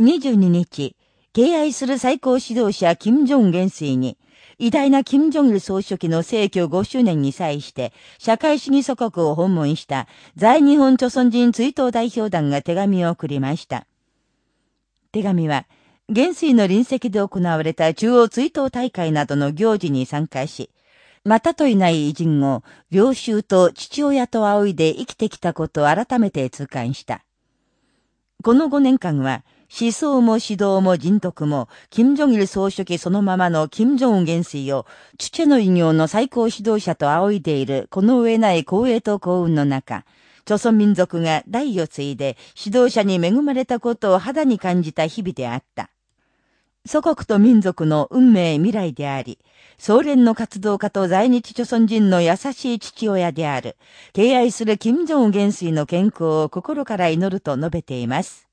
22日、敬愛する最高指導者金正恩元帥に、偉大な金正日総書記の逝去5周年に際して、社会主義祖国を訪問した在日本朝鮮人追悼代表団が手紙を送りました。手紙は、元帥の臨席で行われた中央追悼大会などの行事に参加し、またといない偉人を領袖と父親と仰いで生きてきたことを改めて痛感した。この5年間は、思想も指導も人徳も、金正日総書記そのままの金正恩元帥を、チチェの異業の最高指導者と仰いでいるこの上ない光栄と幸運の中、朝鮮民族が代を継いで指導者に恵まれたことを肌に感じた日々であった。祖国と民族の運命未来であり、総連の活動家と在日朝鮮人の優しい父親である、敬愛する金正恩元帥の健康を心から祈ると述べています。